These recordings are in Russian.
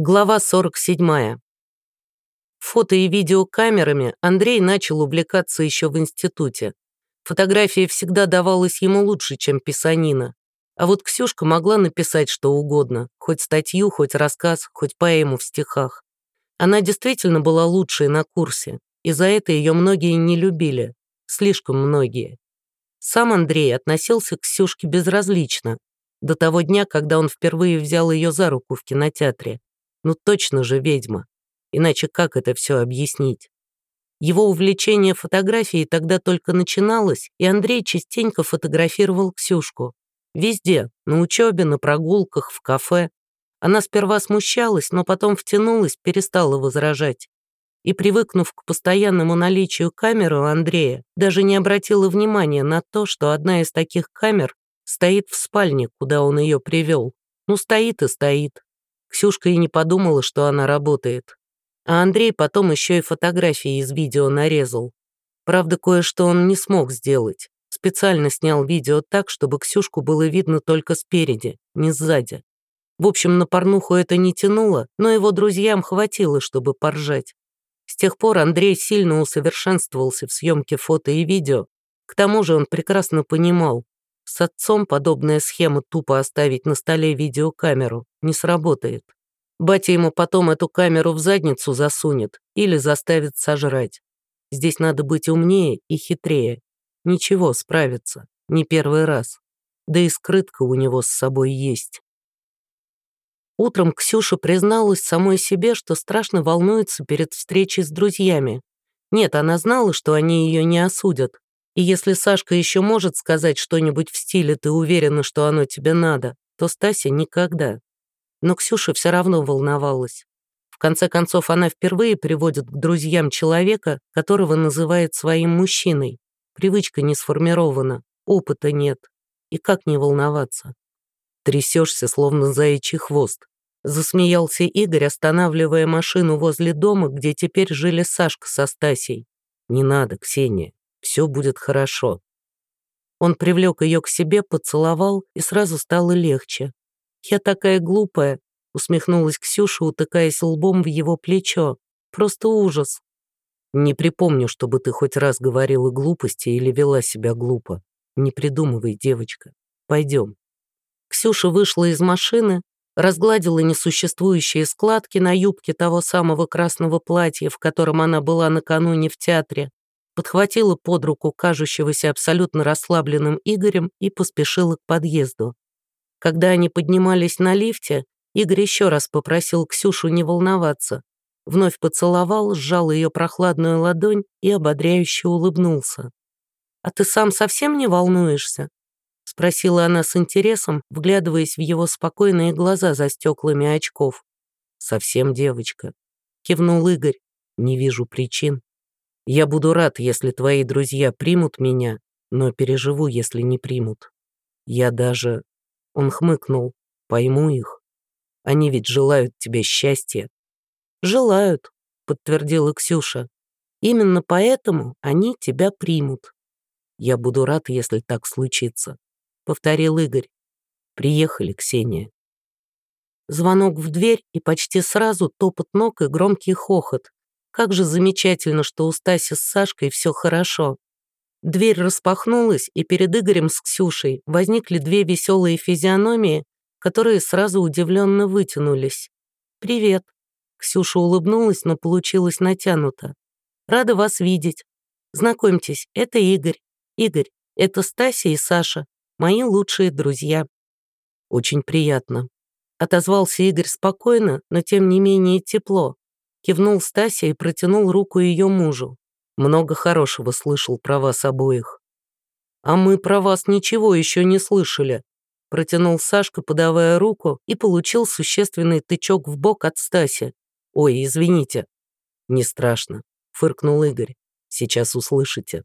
Глава 47. Фото и видеокамерами Андрей начал увлекаться еще в институте. Фотография всегда давалась ему лучше, чем писанина. А вот Ксюшка могла написать что угодно, хоть статью, хоть рассказ, хоть поэму в стихах. Она действительно была лучшей на курсе, и за это ее многие не любили, слишком многие. Сам Андрей относился к Ксюшке безразлично, до того дня, когда он впервые взял ее за руку в кинотеатре. Ну точно же ведьма. Иначе как это все объяснить? Его увлечение фотографией тогда только начиналось, и Андрей частенько фотографировал Ксюшку. Везде, на учебе, на прогулках, в кафе. Она сперва смущалась, но потом втянулась, перестала возражать. И, привыкнув к постоянному наличию камеры у Андрея, даже не обратила внимания на то, что одна из таких камер стоит в спальне, куда он ее привел. Ну, стоит и стоит. Ксюшка и не подумала, что она работает. А Андрей потом еще и фотографии из видео нарезал. Правда, кое-что он не смог сделать. Специально снял видео так, чтобы Ксюшку было видно только спереди, не сзади. В общем, на порнуху это не тянуло, но его друзьям хватило, чтобы поржать. С тех пор Андрей сильно усовершенствовался в съемке фото и видео. К тому же он прекрасно понимал, с отцом подобная схема тупо оставить на столе видеокамеру не сработает. Батя ему потом эту камеру в задницу засунет или заставит сожрать. Здесь надо быть умнее и хитрее. Ничего, справится. Не первый раз. Да и скрытка у него с собой есть. Утром Ксюша призналась самой себе, что страшно волнуется перед встречей с друзьями. Нет, она знала, что они ее не осудят, и если Сашка еще может сказать что-нибудь в стиле «ты уверена, что оно тебе надо», то Стася никогда. Но Ксюша все равно волновалась. В конце концов, она впервые приводит к друзьям человека, которого называет своим мужчиной. Привычка не сформирована, опыта нет. И как не волноваться? Трясешься, словно заячий хвост. Засмеялся Игорь, останавливая машину возле дома, где теперь жили Сашка со Стасей. «Не надо, Ксения, все будет хорошо». Он привлек ее к себе, поцеловал, и сразу стало легче. «Я такая глупая», — усмехнулась Ксюша, утыкаясь лбом в его плечо. «Просто ужас». «Не припомню, чтобы ты хоть раз говорила глупости или вела себя глупо. Не придумывай, девочка. Пойдем». Ксюша вышла из машины, разгладила несуществующие складки на юбке того самого красного платья, в котором она была накануне в театре, подхватила под руку кажущегося абсолютно расслабленным Игорем и поспешила к подъезду. Когда они поднимались на лифте, Игорь еще раз попросил Ксюшу не волноваться. Вновь поцеловал, сжал ее прохладную ладонь и ободряюще улыбнулся. «А ты сам совсем не волнуешься?» — спросила она с интересом, вглядываясь в его спокойные глаза за стеклами очков. «Совсем девочка», — кивнул Игорь. «Не вижу причин». Я буду рад, если твои друзья примут меня, но переживу, если не примут. Я даже...» Он хмыкнул. «Пойму их. Они ведь желают тебе счастья». «Желают», — подтвердила Ксюша. «Именно поэтому они тебя примут». «Я буду рад, если так случится», — повторил Игорь. «Приехали, Ксения». Звонок в дверь и почти сразу топот ног и громкий хохот. Как же замечательно, что у Стаси с Сашкой все хорошо. Дверь распахнулась, и перед Игорем с Ксюшей возникли две веселые физиономии, которые сразу удивленно вытянулись. «Привет». Ксюша улыбнулась, но получилось натянуто. «Рада вас видеть. Знакомьтесь, это Игорь. Игорь, это Стася и Саша, мои лучшие друзья». «Очень приятно», — отозвался Игорь спокойно, но тем не менее тепло, Кивнул Стася и протянул руку ее мужу. Много хорошего слышал про вас обоих. А мы про вас ничего еще не слышали. Протянул Сашка, подавая руку, и получил существенный тычок в бок от Стаси. «Ой, извините». «Не страшно», — фыркнул Игорь. «Сейчас услышите».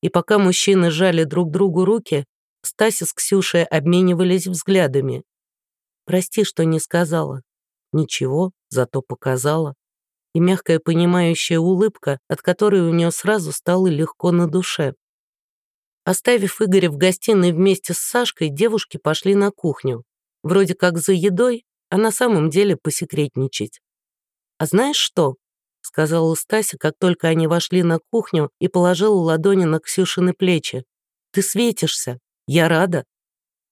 И пока мужчины жали друг другу руки, Стася с Ксюшей обменивались взглядами. «Прости, что не сказала», Ничего, зато показала. И мягкая понимающая улыбка, от которой у нее сразу стало легко на душе. Оставив Игоря в гостиной вместе с Сашкой, девушки пошли на кухню. Вроде как за едой, а на самом деле посекретничать. «А знаешь что?» — сказала Стася, как только они вошли на кухню и положила ладони на Ксюшины плечи. «Ты светишься. Я рада».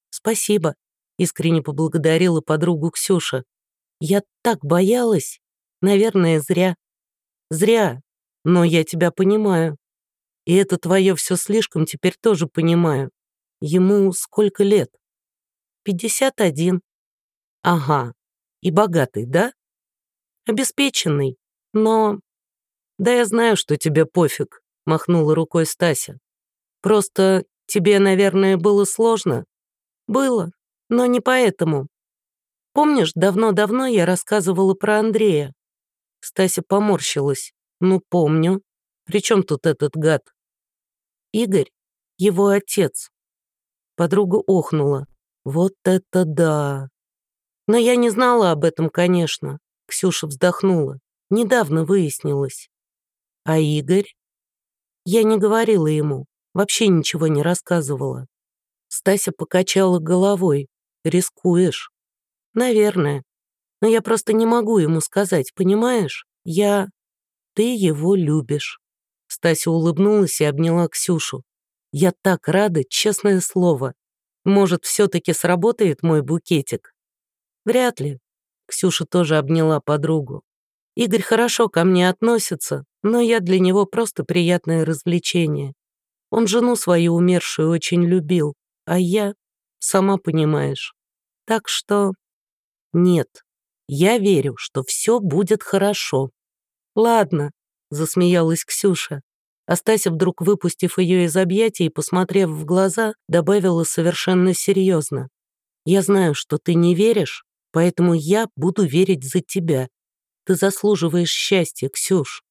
«Спасибо», — искренне поблагодарила подругу Ксюша. «Я так боялась. Наверное, зря». «Зря. Но я тебя понимаю. И это твое все слишком теперь тоже понимаю. Ему сколько лет?» «Пятьдесят один». «Ага. И богатый, да?» «Обеспеченный. Но...» «Да я знаю, что тебе пофиг», — махнула рукой Стася. «Просто тебе, наверное, было сложно?» «Было, но не поэтому. Помнишь, давно-давно я рассказывала про Андрея?» Стася поморщилась. «Ну, помню. Причем тут этот гад?» «Игорь, его отец». Подруга охнула. «Вот это да!» «Но я не знала об этом, конечно», — Ксюша вздохнула. «Недавно выяснилось». «А Игорь?» Я не говорила ему, вообще ничего не рассказывала. Стася покачала головой. «Рискуешь?» «Наверное. Но я просто не могу ему сказать, понимаешь? Я... Ты его любишь». Стася улыбнулась и обняла Ксюшу. «Я так рада, честное слово. Может, все-таки сработает мой букетик?» «Вряд ли». Ксюша тоже обняла подругу. «Игорь хорошо ко мне относится, но я для него просто приятное развлечение. Он жену свою умершую очень любил, а я, сама понимаешь. Так что нет, я верю, что все будет хорошо. Ладно, засмеялась Ксюша. Астася, вдруг выпустив ее из объятий и посмотрев в глаза, добавила совершенно серьезно. «Я знаю, что ты не веришь, поэтому я буду верить за тебя. Ты заслуживаешь счастья, Ксюш».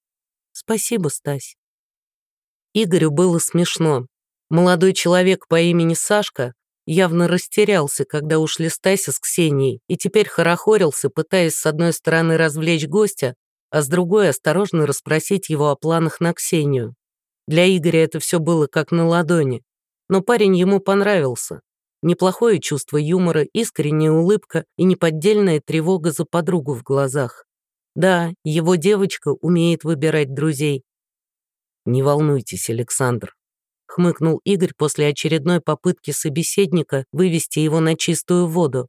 «Спасибо, Стась». Игорю было смешно. Молодой человек по имени Сашка явно растерялся, когда ушли Стася с Ксенией, и теперь хорохорился, пытаясь с одной стороны развлечь гостя, а с другой осторожно расспросить его о планах на Ксению. Для Игоря это все было как на ладони. Но парень ему понравился. Неплохое чувство юмора, искренняя улыбка и неподдельная тревога за подругу в глазах. Да, его девочка умеет выбирать друзей. «Не волнуйтесь, Александр», хмыкнул Игорь после очередной попытки собеседника вывести его на чистую воду.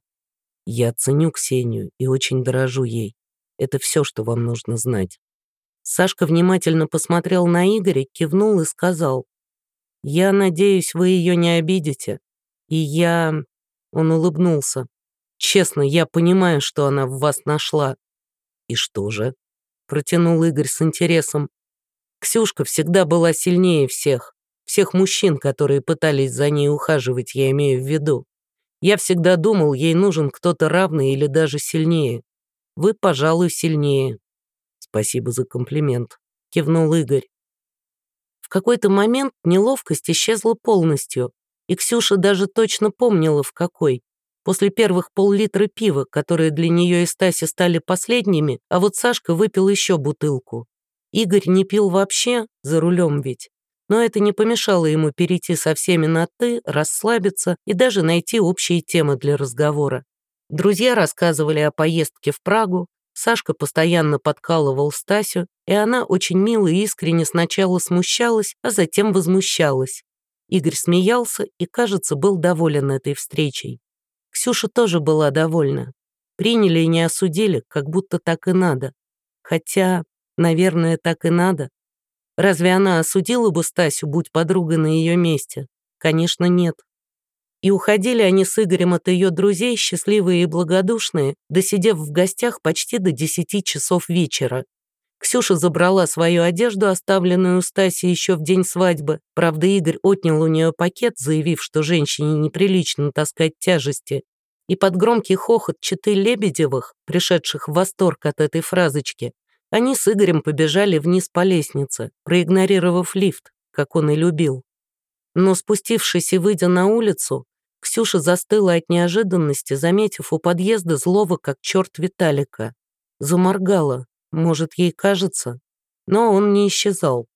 «Я ценю Ксению и очень дорожу ей. Это все, что вам нужно знать». Сашка внимательно посмотрел на Игоря, кивнул и сказал, «Я надеюсь, вы ее не обидите. И я...» Он улыбнулся. «Честно, я понимаю, что она в вас нашла». «И что же?» Протянул Игорь с интересом. «Ксюшка всегда была сильнее всех. Всех мужчин, которые пытались за ней ухаживать, я имею в виду. Я всегда думал, ей нужен кто-то равный или даже сильнее. Вы, пожалуй, сильнее. Спасибо за комплимент, кивнул Игорь. В какой-то момент неловкость исчезла полностью, и Ксюша даже точно помнила, в какой. После первых пол-литра пива, которые для нее и Стаси стали последними, а вот Сашка выпил еще бутылку. Игорь не пил вообще, за рулем ведь но это не помешало ему перейти со всеми на «ты», расслабиться и даже найти общие темы для разговора. Друзья рассказывали о поездке в Прагу, Сашка постоянно подкалывал Стасю, и она очень мило и искренне сначала смущалась, а затем возмущалась. Игорь смеялся и, кажется, был доволен этой встречей. Ксюша тоже была довольна. Приняли и не осудили, как будто так и надо. Хотя, наверное, так и надо. Разве она осудила бы Стасю, будь подругой на ее месте? Конечно, нет. И уходили они с Игорем от ее друзей, счастливые и благодушные, досидев в гостях почти до десяти часов вечера. Ксюша забрала свою одежду, оставленную у Стаси еще в день свадьбы. Правда, Игорь отнял у нее пакет, заявив, что женщине неприлично таскать тяжести. И под громкий хохот читы Лебедевых, пришедших в восторг от этой фразочки, они с Игорем побежали вниз по лестнице, проигнорировав лифт, как он и любил. Но спустившись и выйдя на улицу, Ксюша застыла от неожиданности, заметив у подъезда злого, как черт Виталика. Заморгала, может, ей кажется, но он не исчезал.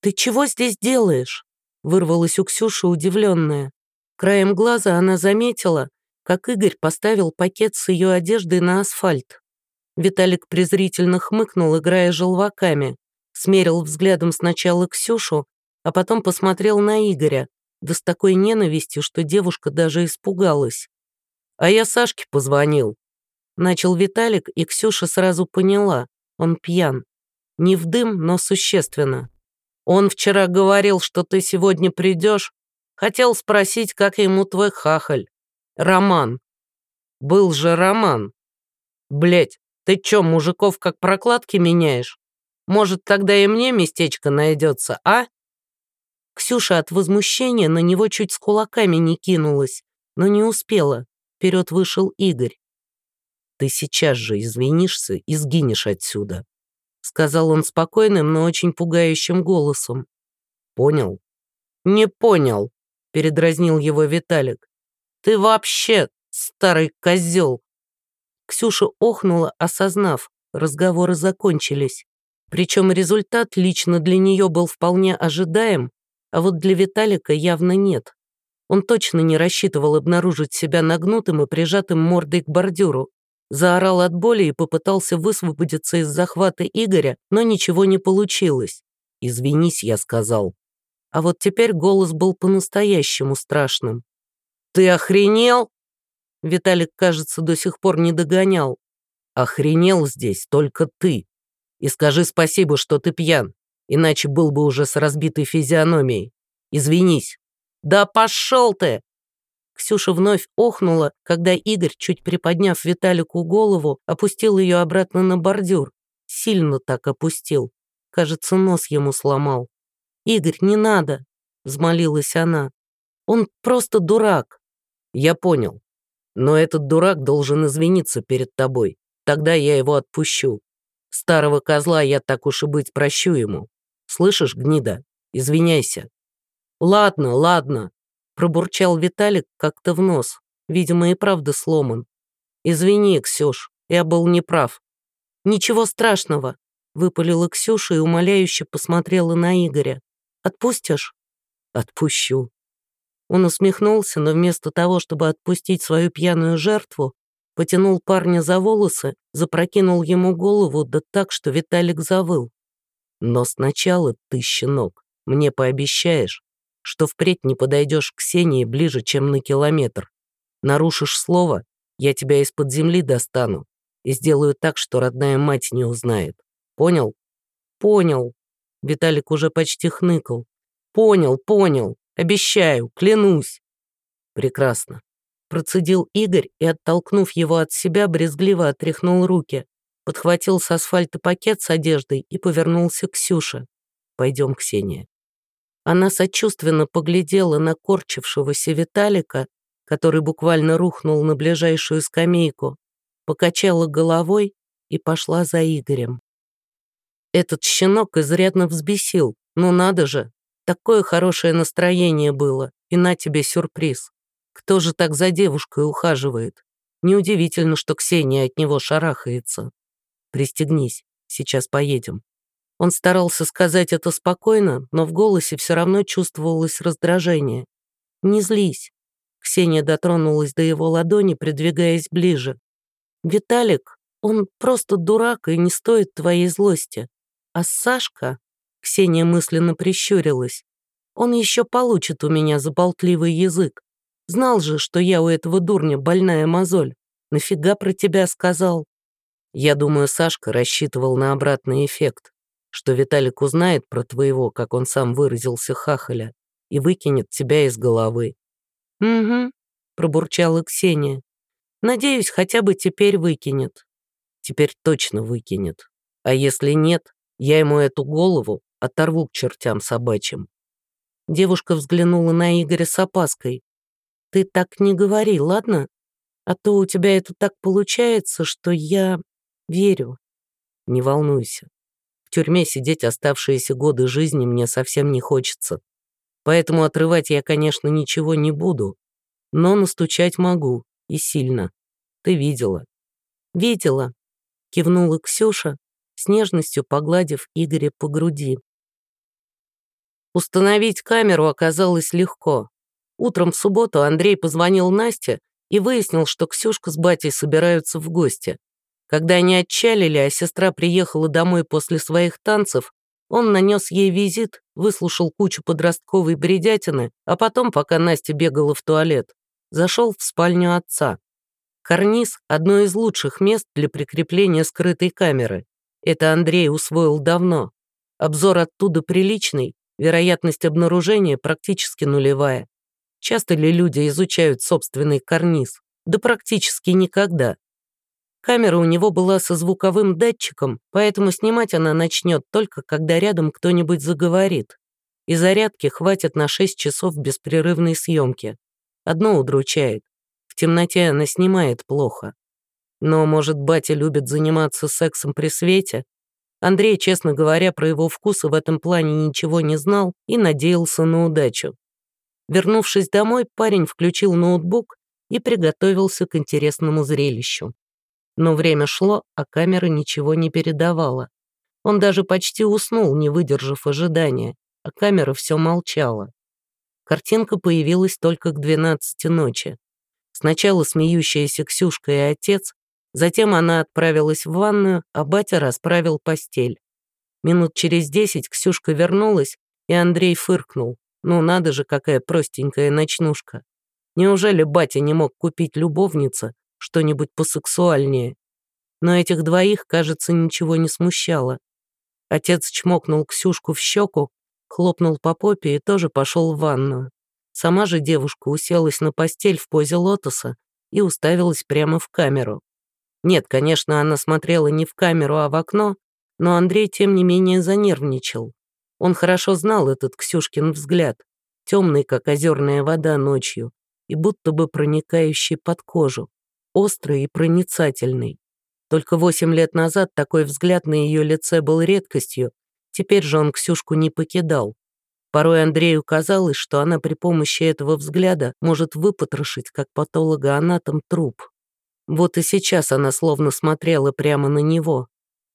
«Ты чего здесь делаешь?» вырвалась у Ксюши удивленная. Краем глаза она заметила, как Игорь поставил пакет с ее одеждой на асфальт. Виталик презрительно хмыкнул, играя желваками, смерил взглядом сначала Ксюшу, а потом посмотрел на Игоря, да с такой ненавистью, что девушка даже испугалась. «А я Сашке позвонил». Начал Виталик, и Ксюша сразу поняла, он пьян. Не в дым, но существенно. Он вчера говорил, что ты сегодня придешь. Хотел спросить, как ему твой хахаль. Роман. Был же Роман. Блять, ты чё, мужиков как прокладки меняешь? Может, тогда и мне местечко найдется, а? Ксюша от возмущения на него чуть с кулаками не кинулась, но не успела. Вперед вышел Игорь. «Ты сейчас же извинишься и сгинешь отсюда», сказал он спокойным, но очень пугающим голосом. «Понял?» «Не понял», передразнил его Виталик. «Ты вообще старый козел!» Ксюша охнула, осознав, разговоры закончились. Причем результат лично для нее был вполне ожидаем, а вот для Виталика явно нет. Он точно не рассчитывал обнаружить себя нагнутым и прижатым мордой к бордюру. Заорал от боли и попытался высвободиться из захвата Игоря, но ничего не получилось. «Извинись», — я сказал. А вот теперь голос был по-настоящему страшным. «Ты охренел?» Виталик, кажется, до сих пор не догонял. «Охренел здесь только ты. И скажи спасибо, что ты пьян, иначе был бы уже с разбитой физиономией. Извинись». «Да пошел ты!» Ксюша вновь охнула, когда Игорь, чуть приподняв Виталику голову, опустил ее обратно на бордюр. Сильно так опустил. Кажется, нос ему сломал. «Игорь, не надо!» — взмолилась она. «Он просто дурак!» «Я понял. Но этот дурак должен извиниться перед тобой. Тогда я его отпущу. Старого козла я так уж и быть прощу ему. Слышишь, гнида? Извиняйся». «Ладно, ладно», — пробурчал Виталик как-то в нос. Видимо, и правда сломан. «Извини, Ксюш, я был неправ». «Ничего страшного», — выпалила Ксюша и умоляюще посмотрела на Игоря. «Отпустишь?» «Отпущу», он усмехнулся, но вместо того, чтобы отпустить свою пьяную жертву, потянул парня за волосы, запрокинул ему голову, да так, что Виталик завыл. «Но сначала ты, щенок, мне пообещаешь, что впредь не подойдешь к Ксении ближе, чем на километр. Нарушишь слово, я тебя из-под земли достану и сделаю так, что родная мать не узнает. Понял?» «Понял», — Виталик уже почти хныкал. «Понял, понял. Обещаю, клянусь». «Прекрасно», — процедил Игорь и, оттолкнув его от себя, брезгливо отряхнул руки, подхватил с асфальта пакет с одеждой и повернулся к Ксюше. «Пойдем, Ксения». Она сочувственно поглядела на корчившегося Виталика, который буквально рухнул на ближайшую скамейку, покачала головой и пошла за Игорем. Этот щенок изрядно взбесил, ну надо же, Такое хорошее настроение было, и на тебе сюрприз. Кто же так за девушкой ухаживает? Неудивительно, что Ксения от него шарахается. Пристегнись, сейчас поедем. Он старался сказать это спокойно, но в голосе все равно чувствовалось раздражение. «Не злись». Ксения дотронулась до его ладони, придвигаясь ближе. «Виталик, он просто дурак и не стоит твоей злости. А Сашка...» Ксения мысленно прищурилась. «Он еще получит у меня за болтливый язык. Знал же, что я у этого дурня больная мозоль. Нафига про тебя сказал?» Я думаю, Сашка рассчитывал на обратный эффект, что Виталик узнает про твоего, как он сам выразился, хахаля, и выкинет тебя из головы. «Угу», — пробурчала Ксения. «Надеюсь, хотя бы теперь выкинет». «Теперь точно выкинет. А если нет, я ему эту голову оторву к чертям собачьим». Девушка взглянула на Игоря с опаской. «Ты так не говори, ладно? А то у тебя это так получается, что я верю». «Не волнуйся. В тюрьме сидеть оставшиеся годы жизни мне совсем не хочется. Поэтому отрывать я, конечно, ничего не буду, но настучать могу, и сильно. Ты видела». «Видела», — кивнула Ксюша, с нежностью погладив Игоря по груди. Установить камеру оказалось легко. Утром в субботу Андрей позвонил Насте и выяснил, что Ксюшка с батей собираются в гости. Когда они отчалили, а сестра приехала домой после своих танцев, он нанес ей визит, выслушал кучу подростковой бредятины, а потом, пока Настя бегала в туалет, зашел в спальню отца. Карниз – одно из лучших мест для прикрепления скрытой камеры. Это Андрей усвоил давно. Обзор оттуда приличный, вероятность обнаружения практически нулевая. Часто ли люди изучают собственный карниз? Да практически никогда. Камера у него была со звуковым датчиком, поэтому снимать она начнет только, когда рядом кто-нибудь заговорит. И зарядки хватит на 6 часов беспрерывной съемки. Одно удручает. В темноте она снимает плохо. Но, может, батя любит заниматься сексом при свете? Андрей, честно говоря, про его вкусы в этом плане ничего не знал и надеялся на удачу. Вернувшись домой, парень включил ноутбук и приготовился к интересному зрелищу. Но время шло, а камера ничего не передавала. Он даже почти уснул, не выдержав ожидания, а камера все молчала. Картинка появилась только к 12 ночи. Сначала смеющаяся Ксюшка и отец, затем она отправилась в ванную, а батя расправил постель. Минут через десять Ксюшка вернулась, и Андрей фыркнул. Ну, надо же, какая простенькая ночнушка. Неужели батя не мог купить любовнице что-нибудь посексуальнее? Но этих двоих, кажется, ничего не смущало. Отец чмокнул Ксюшку в щеку, хлопнул по попе и тоже пошел в ванную. Сама же девушка уселась на постель в позе лотоса и уставилась прямо в камеру. Нет, конечно, она смотрела не в камеру, а в окно, но Андрей, тем не менее, занервничал. Он хорошо знал этот Ксюшкин взгляд, темный, как озерная вода ночью, и будто бы проникающий под кожу, острый и проницательный. Только восемь лет назад такой взгляд на ее лице был редкостью, теперь же он Ксюшку не покидал. Порой Андрею казалось, что она при помощи этого взгляда может выпотрошить, как патологоанатом, труп. Вот и сейчас она словно смотрела прямо на него.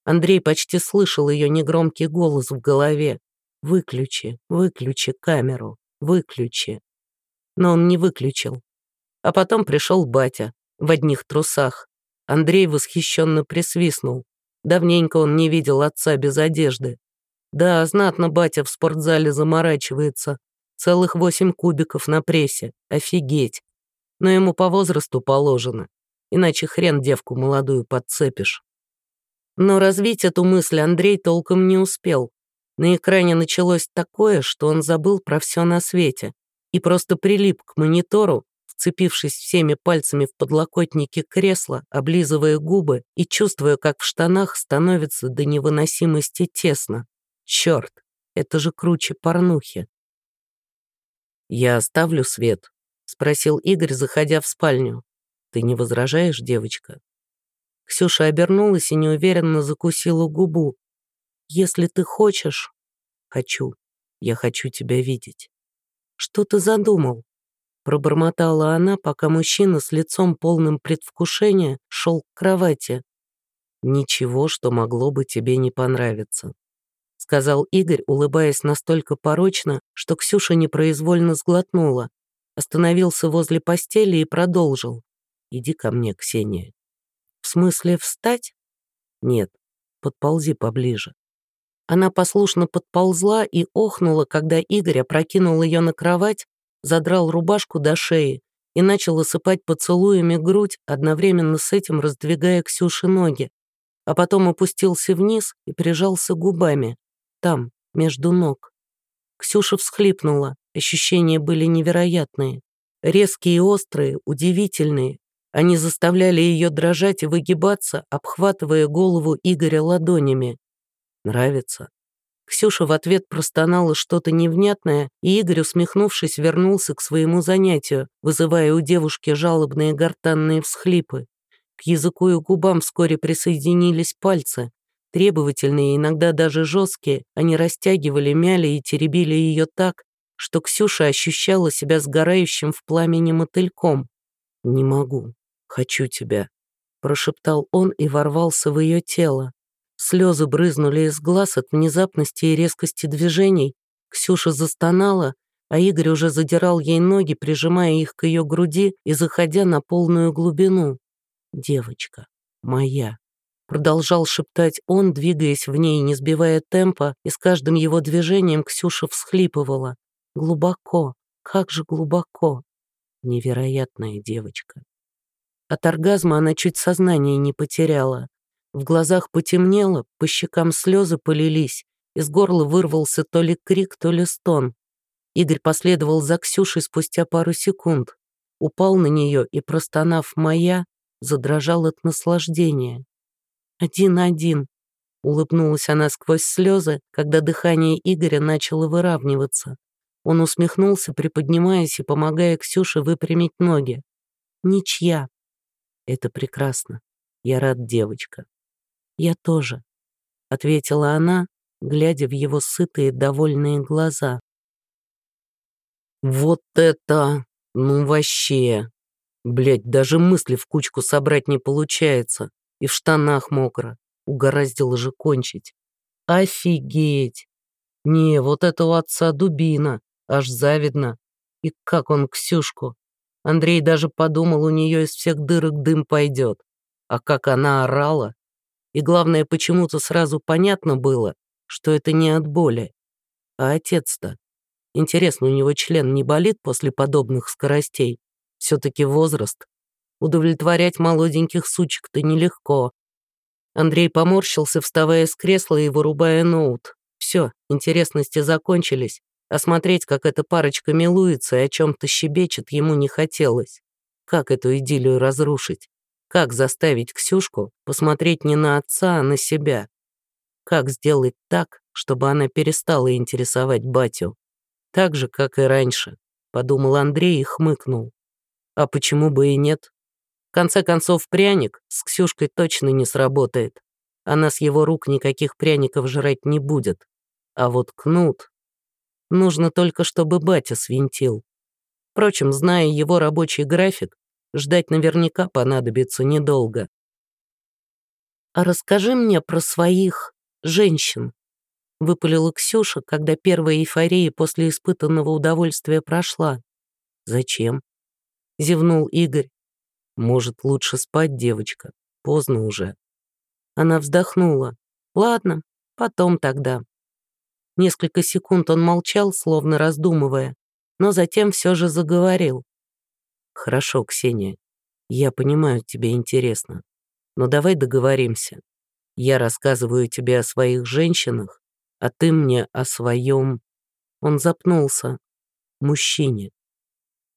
Андрей почти слышал ее негромкий голос в голове, Выключи, выключи камеру, выключи. Но он не выключил. А потом пришел батя в одних трусах. Андрей восхищенно присвистнул. Давненько он не видел отца без одежды. Да, знатно батя в спортзале заморачивается. Целых восемь кубиков на прессе. Офигеть. Но ему по возрасту положено. Иначе хрен девку молодую подцепишь. Но развить эту мысль Андрей толком не успел. На экране началось такое, что он забыл про все на свете и просто прилип к монитору, вцепившись всеми пальцами в подлокотники кресла, облизывая губы и чувствуя, как в штанах становится до невыносимости тесно. Черт, это же круче порнухи. «Я оставлю свет», — спросил Игорь, заходя в спальню. «Ты не возражаешь, девочка?» Ксюша обернулась и неуверенно закусила губу, если ты хочешь... Хочу. Я хочу тебя видеть. Что ты задумал? Пробормотала она, пока мужчина с лицом полным предвкушения шел к кровати. Ничего, что могло бы тебе не понравиться. Сказал Игорь, улыбаясь настолько порочно, что Ксюша непроизвольно сглотнула. Остановился возле постели и продолжил. «Иди ко мне, Ксения». «В смысле встать?» «Нет, подползи поближе». Она послушно подползла и охнула, когда Игорь опрокинул ее на кровать, задрал рубашку до шеи и начал осыпать поцелуями грудь, одновременно с этим раздвигая Ксюши ноги, а потом опустился вниз и прижался губами, там, между ног. Ксюша всхлипнула, ощущения были невероятные, резкие и острые, удивительные. Они заставляли ее дрожать и выгибаться, обхватывая голову Игоря ладонями. Нравится?» Ксюша в ответ простонала что-то невнятное, и Игорь, усмехнувшись, вернулся к своему занятию, вызывая у девушки жалобные гортанные всхлипы. К языку и губам вскоре присоединились пальцы. Требовательные, иногда даже жесткие, они растягивали, мяли и теребили ее так, что Ксюша ощущала себя сгорающим в пламени мотыльком. «Не могу. Хочу тебя», — прошептал он и ворвался в ее тело. Слезы брызнули из глаз от внезапности и резкости движений. Ксюша застонала, а Игорь уже задирал ей ноги, прижимая их к ее груди и заходя на полную глубину. «Девочка моя», — продолжал шептать он, двигаясь в ней, не сбивая темпа, и с каждым его движением Ксюша всхлипывала. «Глубоко, как же глубоко!» Невероятная девочка. От оргазма она чуть сознание не потеряла. В глазах потемнело, по щекам слезы полились, из горла вырвался то ли крик, то ли стон. Игорь последовал за Ксюшей спустя пару секунд, упал на нее и, простонав «моя», задрожал от наслаждения. «Один-один», — улыбнулась она сквозь слезы, когда дыхание Игоря начало выравниваться. Он усмехнулся, приподнимаясь и помогая Ксюше выпрямить ноги. «Ничья». «Это прекрасно. Я рад, девочка». «Я тоже», — ответила она, глядя в его сытые, довольные глаза. Вот это... ну вообще... Блять, даже мысли в кучку собрать не получается. И в штанах мокро. Угораздило же кончить. Офигеть! Не, вот это у отца дубина. Аж завидно. И как он Ксюшку. Андрей даже подумал, у нее из всех дырок дым пойдет. А как она орала. И главное, почему-то сразу понятно было, что это не от боли. А отец-то Интересно, у него член не болит после подобных скоростей? Все-таки возраст. Удовлетворять молоденьких сучек-то нелегко. Андрей поморщился, вставая с кресла и вырубая ноут. Все, интересности закончились, а смотреть, как эта парочка милуется и о чем-то щебечет, ему не хотелось. Как эту идиллию разрушить? Как заставить Ксюшку посмотреть не на отца, а на себя? Как сделать так, чтобы она перестала интересовать батю? Так же, как и раньше, подумал Андрей и хмыкнул. А почему бы и нет? В конце концов, пряник с Ксюшкой точно не сработает. Она с его рук никаких пряников жрать не будет. А вот кнут... Нужно только, чтобы батя свинтил. Впрочем, зная его рабочий график, ждать наверняка понадобится недолго. «А расскажи мне про своих женщин», выпалила Ксюша, когда первая эйфория после испытанного удовольствия прошла. «Зачем?» — зевнул Игорь. «Может, лучше спать, девочка? Поздно уже». Она вздохнула. «Ладно, потом тогда». Несколько секунд он молчал, словно раздумывая, но затем все же заговорил. «Хорошо, Ксения, я понимаю, тебе интересно, но давай договоримся. Я рассказываю тебе о своих женщинах, а ты мне о своем...» Он запнулся. «Мужчине».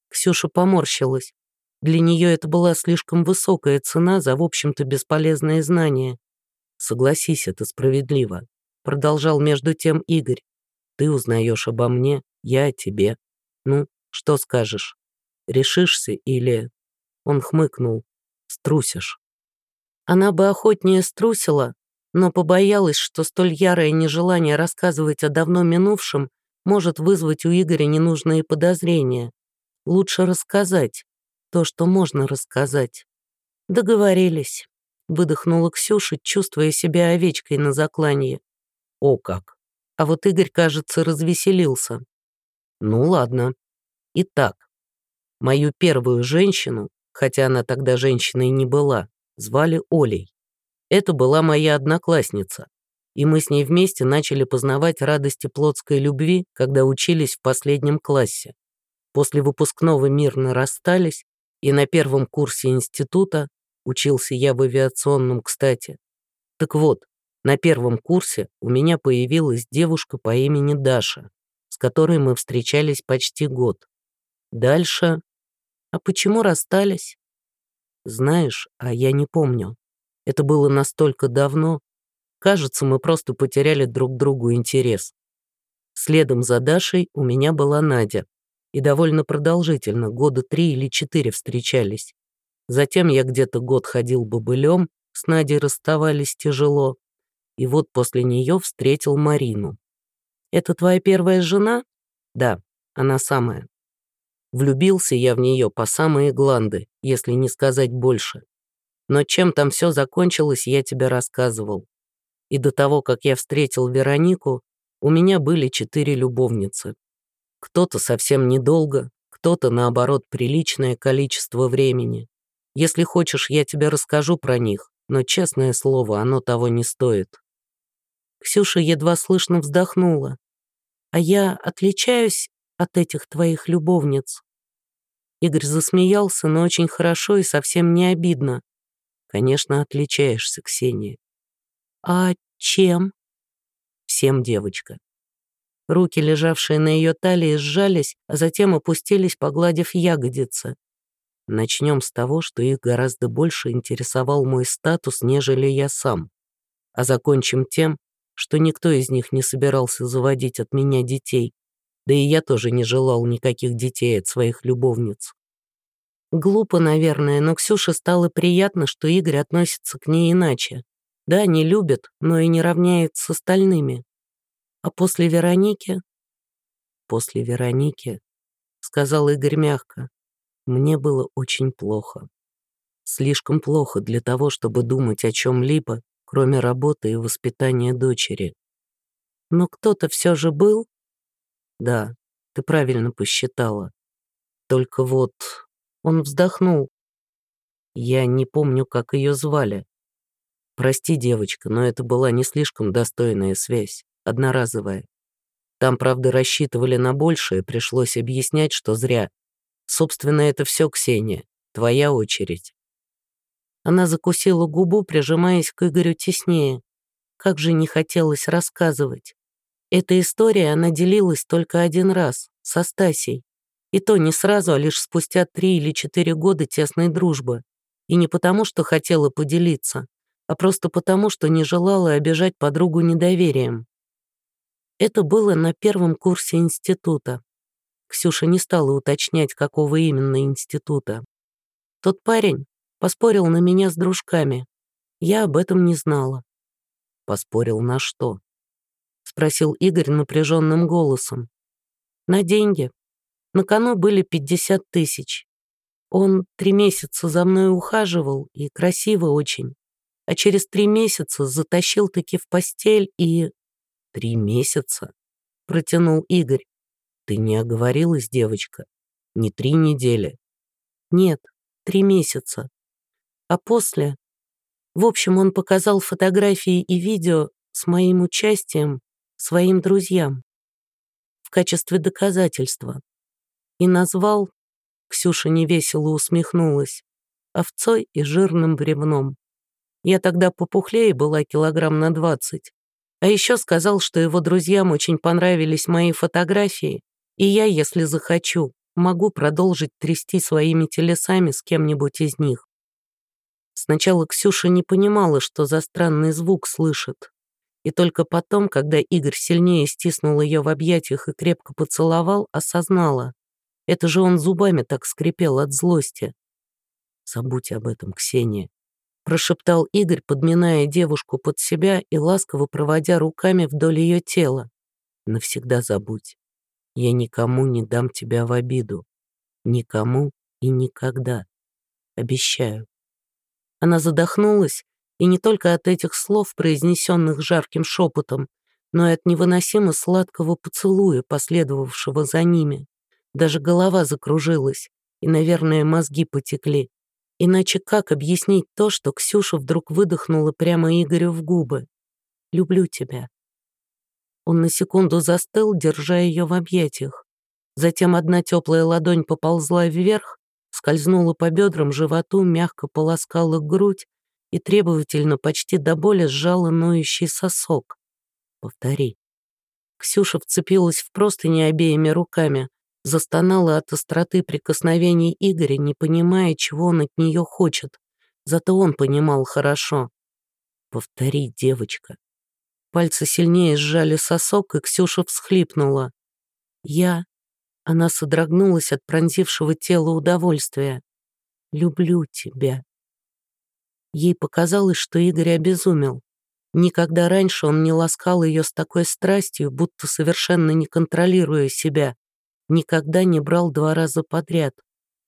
Ксюша поморщилась. Для нее это была слишком высокая цена за, в общем-то, бесполезное знание. «Согласись, это справедливо», — продолжал между тем Игорь. «Ты узнаешь обо мне, я о тебе. Ну, что скажешь? Решишься или...» Он хмыкнул. «Струсишь». Она бы охотнее струсила, но побоялась, что столь ярое нежелание рассказывать о давно минувшем может вызвать у Игоря ненужные подозрения. Лучше рассказать то, что можно рассказать. Договорились. Выдохнула Ксюша, чувствуя себя овечкой на закланье. О как! А вот Игорь, кажется, развеселился. Ну ладно. Итак, мою первую женщину, хотя она тогда женщиной не была, звали Олей. Это была моя одноклассница, и мы с ней вместе начали познавать радости плотской любви, когда учились в последнем классе. После выпускного мирно расстались, и на первом курсе института, учился я в авиационном, кстати. Так вот, на первом курсе у меня появилась девушка по имени Даша, с которой мы встречались почти год. Дальше... А почему расстались? Знаешь, а я не помню. Это было настолько давно. Кажется, мы просто потеряли друг другу интерес. Следом за Дашей у меня была Надя. И довольно продолжительно, года три или четыре встречались. Затем я где-то год ходил бобылем, с Надей расставались тяжело. И вот после нее встретил Марину. «Это твоя первая жена?» «Да, она самая». Влюбился я в нее по самые гланды, если не сказать больше. Но чем там все закончилось, я тебе рассказывал. И до того, как я встретил Веронику, у меня были четыре любовницы. Кто-то совсем недолго, кто-то, наоборот, приличное количество времени. Если хочешь, я тебе расскажу про них, но, честное слово, оно того не стоит». Ксюша едва слышно вздохнула. «А я отличаюсь от этих твоих любовниц?» Игорь засмеялся, но очень хорошо и совсем не обидно. «Конечно, отличаешься, Ксения». «А чем?» «Всем, девочка». Руки, лежавшие на ее талии, сжались, а затем опустились, погладив ягодицы. Начнем с того, что их гораздо больше интересовал мой статус, нежели я сам. А закончим тем, что никто из них не собирался заводить от меня детей, да и я тоже не желал никаких детей от своих любовниц. Глупо, наверное, но Ксюше стало приятно, что Игорь относится к ней иначе. Да, не любит, но и не равняет с остальными. А после Вероники? После Вероники, сказал Игорь мягко, мне было очень плохо. Слишком плохо для того, чтобы думать о чем-либо, кроме работы и воспитания дочери. Но кто-то все же был, да, ты правильно посчитала. Только вот он вздохнул. Я не помню, как ее звали. Прости, девочка, но это была не слишком достойная связь, одноразовая. Там, правда, рассчитывали на большее, пришлось объяснять, что зря. Собственно, это все, Ксения, твоя очередь. Она закусила губу, прижимаясь к Игорю теснее. Как же не хотелось рассказывать. Эта история она делилась только один раз, со Стасей. И то не сразу, а лишь спустя три или четыре года тесной дружбы. И не потому, что хотела поделиться, а просто потому, что не желала обижать подругу недоверием. Это было на первом курсе института. Ксюша не стала уточнять, какого именно института. Тот парень поспорил на меня с дружками. Я об этом не знала. Поспорил на что? спросил Игорь напряженным голосом. «На деньги. На кону были 50 тысяч. Он три месяца за мной ухаживал, и красиво очень. А через три месяца затащил-таки в постель и...» «Три месяца?» — протянул Игорь. «Ты не оговорилась, девочка? Не три недели?» «Нет, три месяца. А после...» В общем, он показал фотографии и видео с моим участием своим друзьям в качестве доказательства и назвал, Ксюша невесело усмехнулась, овцой и жирным бревном. Я тогда попухлее была килограмм на двадцать. А еще сказал, что его друзьям очень понравились мои фотографии, и я, если захочу, могу продолжить трясти своими телесами с кем-нибудь из них. Сначала Ксюша не понимала, что за странный звук слышит, и только потом, когда Игорь сильнее стиснул ее в объятиях и крепко поцеловал, осознала. Это же он зубами так скрипел от злости. «Забудь об этом, Ксения», — прошептал Игорь, подминая девушку под себя и ласково проводя руками вдоль ее тела. «Навсегда забудь. Я никому не дам тебя в обиду. Никому и никогда. Обещаю». Она задохнулась, и не только от этих слов, произнесенных жарким шепотом, но и от невыносимо сладкого поцелуя, последовавшего за ними. Даже голова закружилась, и, наверное, мозги потекли. Иначе как объяснить то, что Ксюша вдруг выдохнула прямо Игорю в губы? «Люблю тебя». Он на секунду застыл, держа ее в объятиях. Затем одна теплая ладонь поползла вверх, скользнула по бедрам, животу, мягко полоскала грудь, и требовательно почти до боли сжала ноющий сосок. «Повтори». Ксюша вцепилась в простыни обеими руками, застонала от остроты прикосновений Игоря, не понимая, чего он от нее хочет. Зато он понимал хорошо. «Повтори, девочка». Пальцы сильнее сжали сосок, и Ксюша всхлипнула. «Я...» Она содрогнулась от пронзившего тела удовольствия. «Люблю тебя». Ей показалось, что Игорь обезумел. Никогда раньше он не ласкал ее с такой страстью, будто совершенно не контролируя себя. Никогда не брал два раза подряд.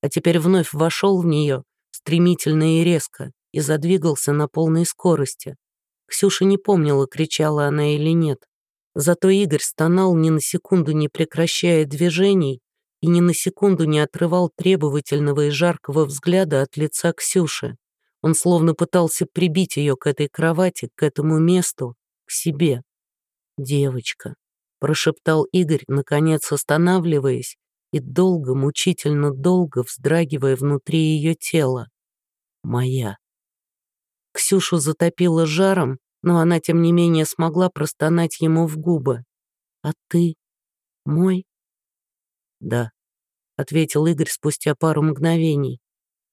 А теперь вновь вошел в нее, стремительно и резко, и задвигался на полной скорости. Ксюша не помнила, кричала она или нет. Зато Игорь стонал ни на секунду не прекращая движений и ни на секунду не отрывал требовательного и жаркого взгляда от лица Ксюши. Он словно пытался прибить ее к этой кровати, к этому месту, к себе. «Девочка», — прошептал Игорь, наконец останавливаясь и долго, мучительно долго вздрагивая внутри ее тела. «Моя». Ксюшу затопило жаром, но она, тем не менее, смогла простонать ему в губы. «А ты мой?» «Да», — ответил Игорь спустя пару мгновений.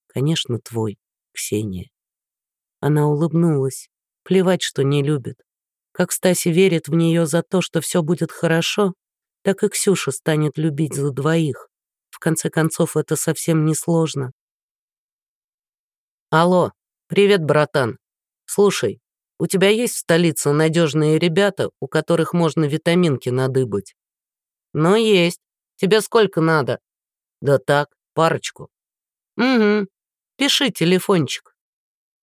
«Конечно, твой, Ксения». Она улыбнулась. Плевать, что не любит. Как Стаси верит в нее за то, что все будет хорошо, так и Ксюша станет любить за двоих. В конце концов, это совсем не сложно. «Алло, привет, братан. Слушай, у тебя есть в столице надежные ребята, у которых можно витаминки надыбать?» «Ну, есть. Тебе сколько надо?» «Да так, парочку». «Угу. Пиши телефончик».